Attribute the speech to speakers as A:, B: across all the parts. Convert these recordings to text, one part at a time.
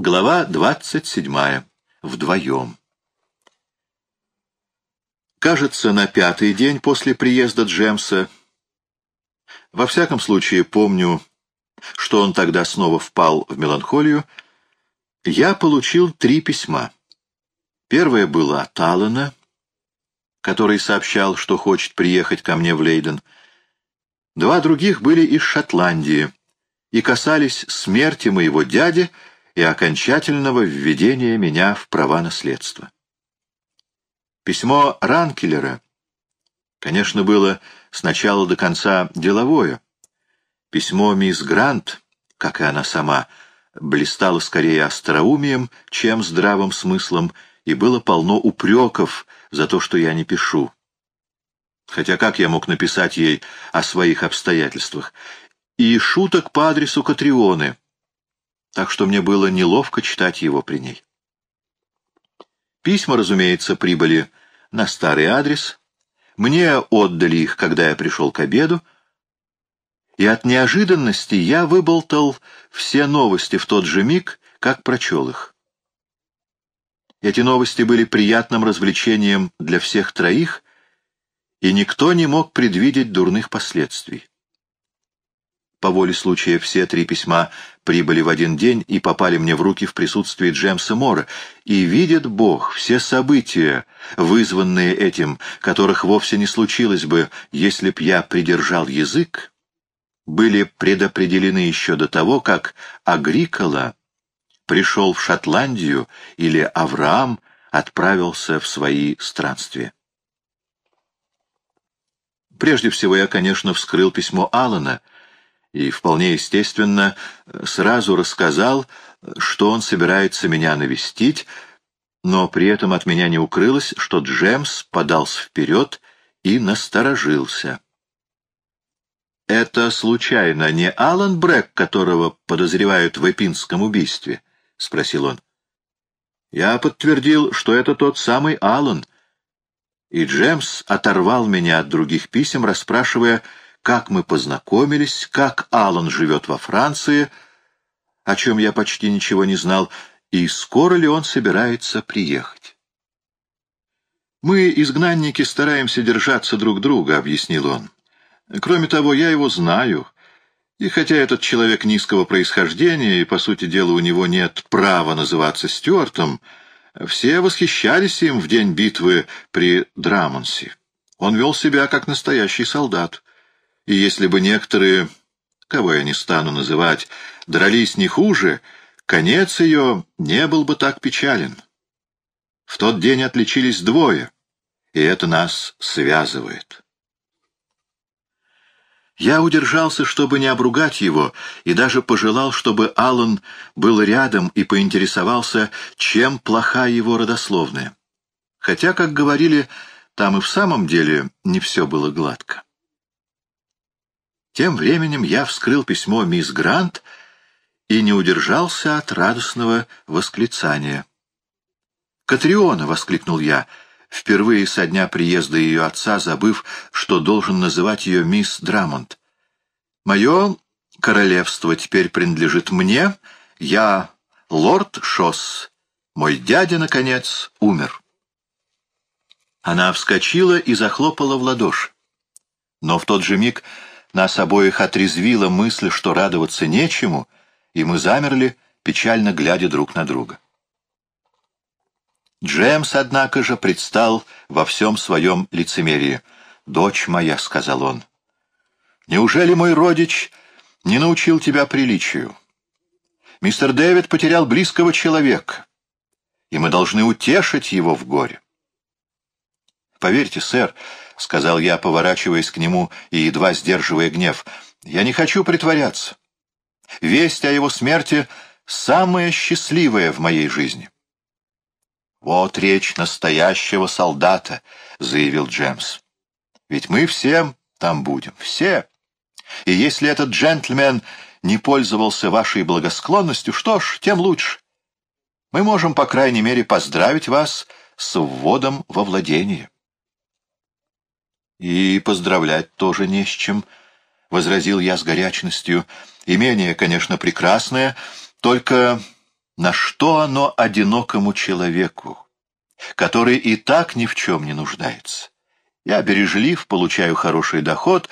A: Глава 27. Вдвоем. Кажется, на пятый день после приезда Джемса, во всяком случае помню, что он тогда снова впал в меланхолию, я получил три письма. Первое было от Аллена, который сообщал, что хочет приехать ко мне в Лейден. Два других были из Шотландии и касались смерти моего дяди — и окончательного введения меня в права наследства. Письмо Ранкелера, конечно, было с начала до конца деловое. Письмо мисс Грант, как и она сама, блистало скорее остроумием, чем здравым смыслом, и было полно упреков за то, что я не пишу. Хотя как я мог написать ей о своих обстоятельствах? И шуток по адресу Катрионы — так что мне было неловко читать его при ней. Письма, разумеется, прибыли на старый адрес. Мне отдали их, когда я пришел к обеду, и от неожиданности я выболтал все новости в тот же миг, как прочел их. Эти новости были приятным развлечением для всех троих, и никто не мог предвидеть дурных последствий. По воле случая все три письма прибыли в один день и попали мне в руки в присутствии Джемса Мора, и видит Бог все события, вызванные этим, которых вовсе не случилось бы, если б я придержал язык, были предопределены еще до того, как Агрикола пришел в Шотландию или Авраам отправился в свои странствия. Прежде всего я, конечно, вскрыл письмо Алана — и, вполне естественно, сразу рассказал, что он собирается меня навестить, но при этом от меня не укрылось, что Джемс подался вперед и насторожился. «Это, случайно, не Алан Брэк, которого подозревают в эпинском убийстве?» — спросил он. Я подтвердил, что это тот самый Алан, и Джемс оторвал меня от других писем, расспрашивая, как мы познакомились, как Алан живет во Франции, о чем я почти ничего не знал, и скоро ли он собирается приехать. «Мы, изгнанники, стараемся держаться друг друга», — объяснил он. «Кроме того, я его знаю, и хотя этот человек низкого происхождения, и, по сути дела, у него нет права называться Стюартом, все восхищались им в день битвы при Драмонсе. Он вел себя как настоящий солдат. И если бы некоторые, кого я не стану называть, дрались не хуже, конец ее не был бы так печален. В тот день отличились двое, и это нас связывает. Я удержался, чтобы не обругать его, и даже пожелал, чтобы Аллан был рядом и поинтересовался, чем плоха его родословная. Хотя, как говорили, там и в самом деле не все было гладко. Тем временем я вскрыл письмо мисс Грант и не удержался от радостного восклицания. «Катриона!» — воскликнул я, впервые со дня приезда ее отца, забыв, что должен называть ее мисс Драмонт. «Мое королевство теперь принадлежит мне, я лорд Шосс. Мой дядя, наконец, умер». Она вскочила и захлопала в ладоши. Но в тот же миг нас обоих отрезвила мысль, что радоваться нечему, и мы замерли, печально глядя друг на друга. Джемс, однако же, предстал во всем своем лицемерии. «Дочь моя», — сказал он, — «неужели мой родич не научил тебя приличию? Мистер Дэвид потерял близкого человека, и мы должны утешить его в горе». «Поверьте, сэр», — сказал я, поворачиваясь к нему и едва сдерживая гнев. «Я не хочу притворяться. Весть о его смерти — самая счастливая в моей жизни». «Вот речь настоящего солдата», — заявил Джемс. «Ведь мы все там будем, все. И если этот джентльмен не пользовался вашей благосклонностью, что ж, тем лучше. Мы можем, по крайней мере, поздравить вас с вводом во владение». И поздравлять тоже не с чем, — возразил я с горячностью. Имение, конечно, прекрасное, только На что оно одинокому человеку, который и так ни в чем не нуждается? Я бережлив, получаю хороший доход,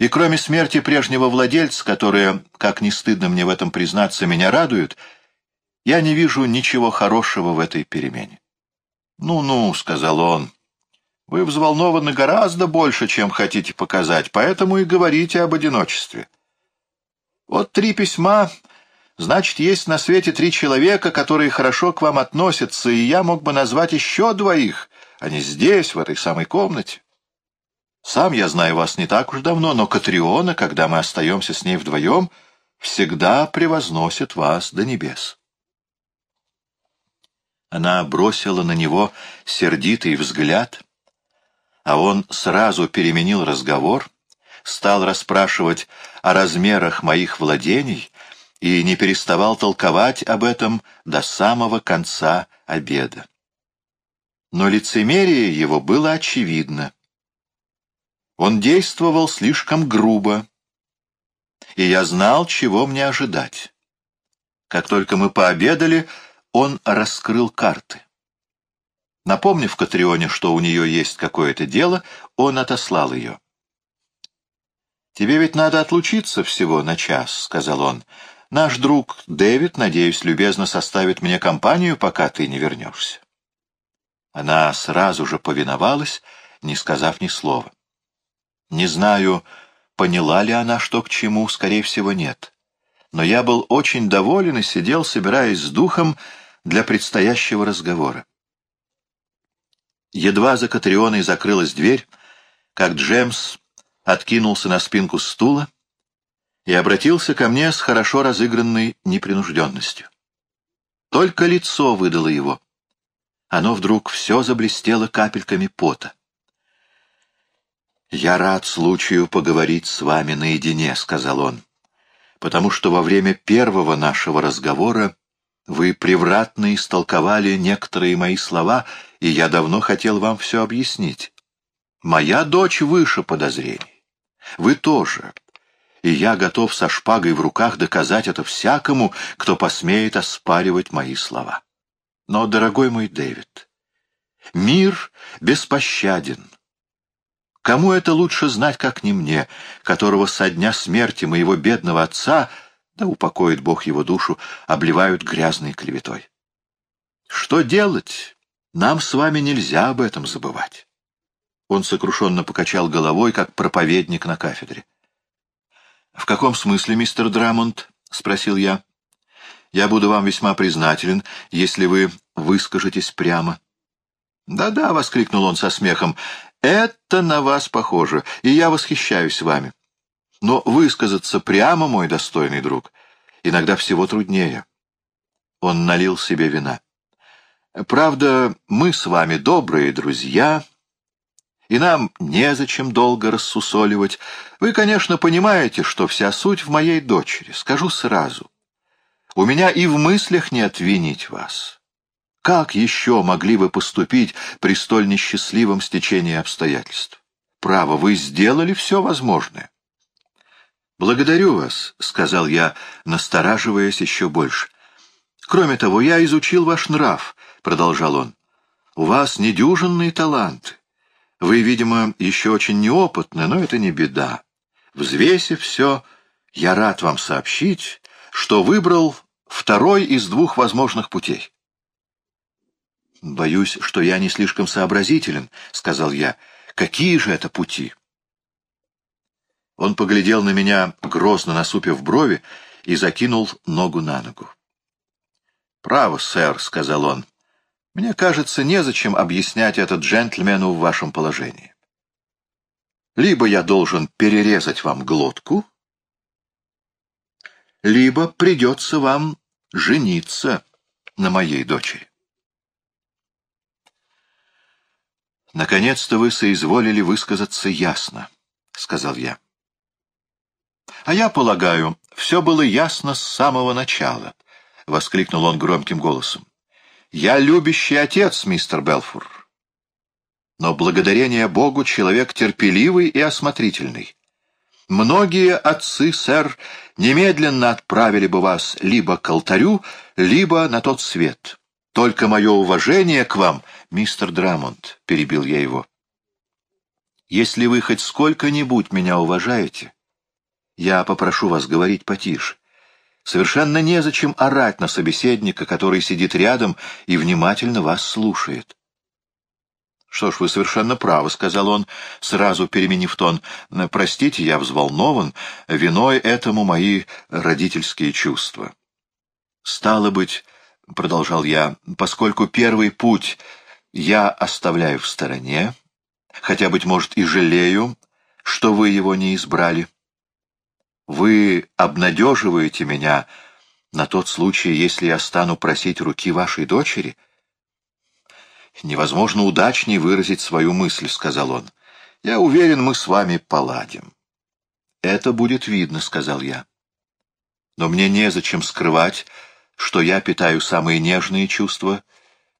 A: и кроме смерти прежнего владельца, которая, как не стыдно мне в этом признаться, меня радует, я не вижу ничего хорошего в этой перемене. «Ну-ну», — сказал он, — «вы взволнованы гораздо больше, чем хотите показать, поэтому и говорите об одиночестве. Вот три письма, значит, есть на свете три человека, которые хорошо к вам относятся, и я мог бы назвать еще двоих, они здесь, в этой самой комнате. Сам я знаю вас не так уж давно, но Катриона, когда мы остаемся с ней вдвоем, всегда превозносит вас до небес». Она бросила на него сердитый взгляд, а он сразу переменил разговор, стал расспрашивать о размерах моих владений и не переставал толковать об этом до самого конца обеда. Но лицемерие его было очевидно. Он действовал слишком грубо, и я знал, чего мне ожидать. Как только мы пообедали, он раскрыл карты. Напомнив Катрионе, что у нее есть какое-то дело, он отослал ее. «Тебе ведь надо отлучиться всего на час», — сказал он. «Наш друг Дэвид, надеюсь, любезно составит мне компанию, пока ты не вернешься». Она сразу же повиновалась, не сказав ни слова. Не знаю, поняла ли она, что к чему, скорее всего, нет. Но я был очень доволен и сидел, собираясь с духом, для предстоящего разговора. Едва за Катрионой закрылась дверь, как Джемс откинулся на спинку стула и обратился ко мне с хорошо разыгранной непринужденностью. Только лицо выдало его. Оно вдруг все заблестело капельками пота. «Я рад случаю поговорить с вами наедине», — сказал он, «потому что во время первого нашего разговора вы превратно истолковали некоторые мои слова, и я давно хотел вам все объяснить. Моя дочь выше подозрений. Вы тоже. И я готов со шпагой в руках доказать это всякому, кто посмеет оспаривать мои слова. Но, дорогой мой Дэвид, мир беспощаден. Кому это лучше знать, как не мне, которого со дня смерти моего бедного отца — да упокоит Бог его душу, обливают грязной клеветой. Что делать? Нам с вами нельзя об этом забывать. Он сокрушенно покачал головой, как проповедник на кафедре. — В каком смысле, мистер Драмонт? — спросил я. — Я буду вам весьма признателен, если вы выскажетесь прямо. «Да — воскликнул он со смехом, — это на вас похоже, и я восхищаюсь вами. Но высказаться прямо, мой достойный друг, иногда всего труднее. Он налил себе вина. Правда, мы с вами добрые друзья, и нам незачем долго рассусоливать. Вы, конечно, понимаете, что вся суть в моей дочери. Скажу сразу. У меня и в мыслях нет винить вас. Как еще могли вы поступить при столь несчастливом стечении обстоятельств? Право, вы сделали все возможное. «Благодарю вас», — сказал я, настораживаясь еще больше. «Кроме того, я изучил ваш нрав», — продолжал он. «У вас недюжинные таланты. Вы, видимо, еще очень неопытны, но это не беда. Взвесив все, я рад вам сообщить, что выбрал второй из двух возможных путей». «Боюсь, что я не слишком сообразителен», — сказал я. «Какие же это пути?» Он поглядел на меня, грозно насупив брови, и закинул ногу на ногу. «Право, сэр», — сказал он, — «мне кажется, незачем объяснять это джентльмену в вашем положении. Либо я должен перерезать вам глотку, либо придется вам жениться на моей дочери». «Наконец-то вы соизволили высказаться ясно», — сказал я. А я полагаю, все было ясно с самого начала, — воскликнул он громким голосом. Я любящий отец, мистер Белфур. Но благодарение Богу человек терпеливый и осмотрительный. Многие отцы, сэр, немедленно отправили бы вас либо к алтарю, либо на тот свет. Только мое уважение к вам, мистер Драмонт, — перебил я его. Если вы хоть сколько-нибудь меня уважаете, я попрошу вас говорить потише. Совершенно незачем орать на собеседника, который сидит рядом и внимательно вас слушает. «Что ж, вы совершенно правы», — сказал он, сразу переменив тон. «Простите, я взволнован. Виной этому мои родительские чувства». «Стало быть», — продолжал я, — «поскольку первый путь я оставляю в стороне, хотя, быть может, и жалею, что вы его не избрали, вы обнадеживаете меня на тот случай, если я стану просить руки вашей дочери?» «Невозможно удачнее выразить свою мысль», — сказал он. «Я уверен, мы с вами поладим». «Это будет видно», — сказал я. «Но мне незачем скрывать, что я питаю самые нежные чувства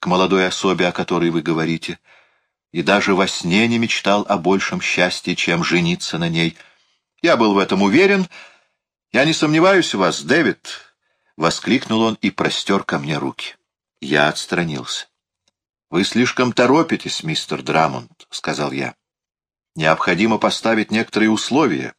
A: к молодой особе, о которой вы говорите, и даже во сне не мечтал о большем счастье, чем жениться на ней. Я был в этом уверен. Я не сомневаюсь в вас, Дэвид», — воскликнул он и простер ко мне руки. Я отстранился. «Вы слишком торопитесь, мистер Драмонт», — сказал я. «Необходимо поставить некоторые условия,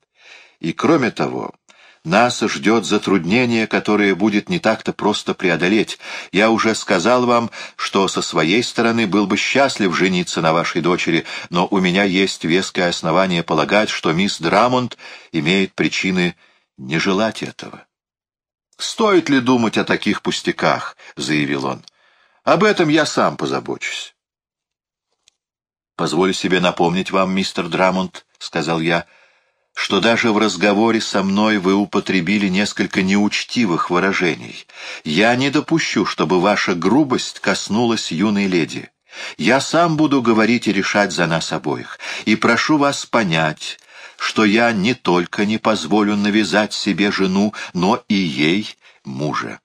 A: и, кроме того, нас ждет затруднение, которое будет не так-то просто преодолеть. Я уже сказал вам, что со своей стороны был бы счастлив жениться на вашей дочери, но у меня есть веское основание полагать, что мисс Драмонт имеет причины не желать этого». «Стоит ли думать о таких пустяках?» — заявил он. Об этом я сам позабочусь. «Позволю себе напомнить вам, мистер Драмонт, — сказал я, — что даже в разговоре со мной вы употребили несколько неучтивых выражений. Я не допущу, чтобы ваша грубость коснулась юной леди. Я сам буду говорить и решать за нас обоих, и прошу вас понять, что я не только не позволю навязать себе жену, но и ей мужа.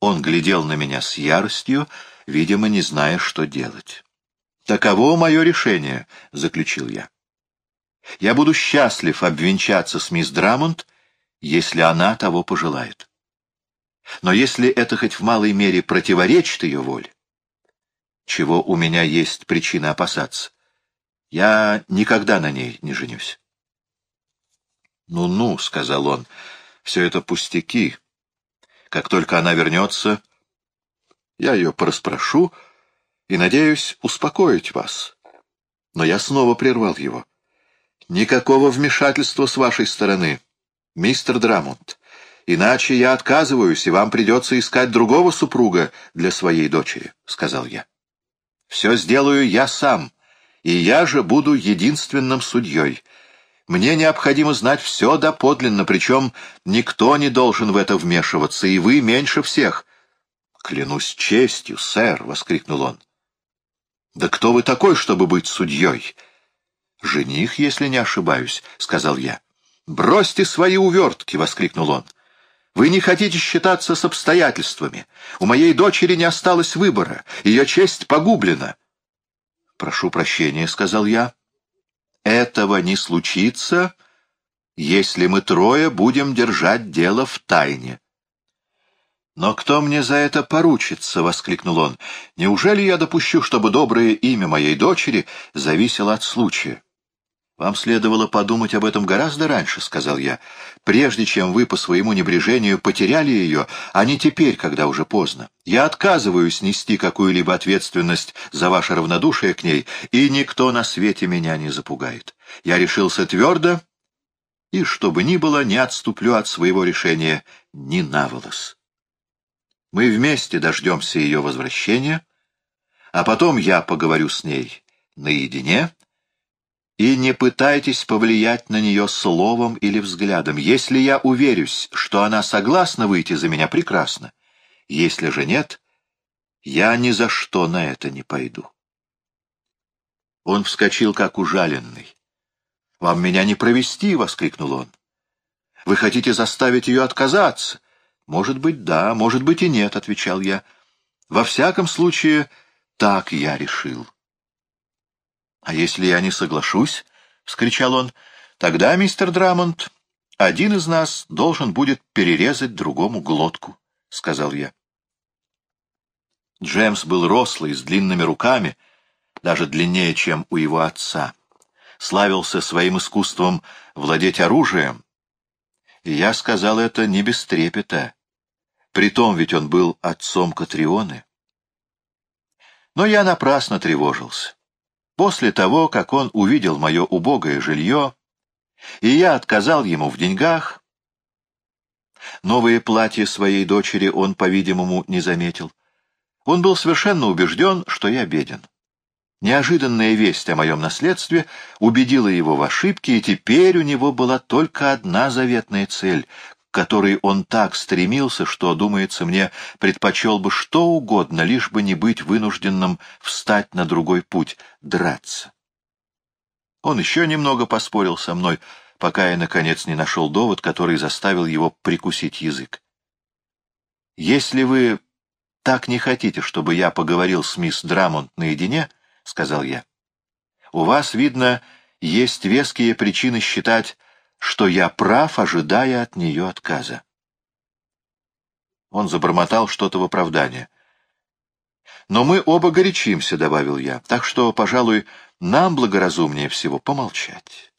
A: Он глядел на меня с яростью, видимо, не зная, что делать. «Таково мое решение», — заключил я. «Я буду счастлив обвенчаться с мисс Драмонт, если она того пожелает. Но если это хоть в малой мере противоречит ее воле, чего у меня есть причина опасаться, я никогда на ней не женюсь». «Ну-ну», — сказал он, — «все это пустяки». Как только она вернется, я ее пораспрошу и надеюсь успокоить вас. Но я снова прервал его. Никакого вмешательства с вашей стороны, мистер Драмонт. Иначе я отказываюсь, и вам придется искать другого супруга для своей дочери, — сказал я. Все сделаю я сам, и я же буду единственным судьей — мне необходимо знать все доподлинно, причем никто не должен в это вмешиваться, и вы меньше всех. — Клянусь честью, сэр, — воскликнул он. — Да кто вы такой, чтобы быть судьей? — Жених, если не ошибаюсь, — сказал я. — Бросьте свои увертки, — воскликнул он. Вы не хотите считаться с обстоятельствами. У моей дочери не осталось выбора. Ее честь погублена. — Прошу прощения, — сказал я. Этого не случится, если мы трое будем держать дело в тайне. «Но кто мне за это поручится?» — воскликнул он. «Неужели я допущу, чтобы доброе имя моей дочери зависело от случая?» «Вам следовало подумать об этом гораздо раньше», — сказал я, «прежде чем вы по своему небрежению потеряли ее, а не теперь, когда уже поздно. Я отказываюсь нести какую-либо ответственность за ваше равнодушие к ней, и никто на свете меня не запугает. Я решился твердо, и, что бы ни было, не отступлю от своего решения ни на волос. Мы вместе дождемся ее возвращения, а потом я поговорю с ней наедине, и не пытайтесь повлиять на нее словом или взглядом. Если я уверюсь, что она согласна выйти за меня, прекрасно. Если же нет, я ни за что на это не пойду. Он вскочил, как ужаленный. «Вам меня не провести!» — воскликнул он. «Вы хотите заставить ее отказаться?» «Может быть, да, может быть и нет», — отвечал я. «Во всяком случае, так я решил». «А если я не соглашусь?» вскричал он, — тогда, мистер Драмонт, один из нас должен будет перерезать другому глотку, — сказал я. Джеймс был рослый, с длинными руками, даже длиннее, чем у его отца. Славился своим искусством владеть оружием. И я сказал это не без трепета. Притом ведь он был отцом Катрионы. Но я напрасно тревожился. После того, как он увидел мое убогое жилье, и я отказал ему в деньгах, новые платья своей дочери он, по-видимому, не заметил. Он был совершенно убежден, что я беден. Неожиданная весть о моем наследстве убедила его в ошибке, и теперь у него была только одна заветная цель, которой он так стремился, что, думается мне, предпочел бы что угодно, лишь бы не быть вынужденным встать на другой путь — драться. Он еще немного поспорил со мной, пока я, наконец, не нашел довод, который заставил его прикусить язык. «Если вы так не хотите, чтобы я поговорил с мисс Драмонт наедине, — сказал я, — у вас, видно, есть веские причины считать, что я прав, ожидая от нее отказа. Он забормотал что-то в оправдание. «Но мы оба горячимся», — добавил я, — «так что, пожалуй, нам благоразумнее всего помолчать».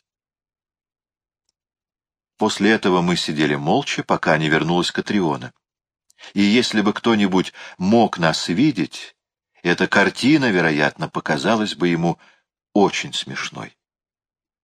A: После этого мы сидели молча, пока не вернулась Катриона. И если бы кто-нибудь мог нас видеть, эта картина, вероятно, показалась бы ему очень смешной.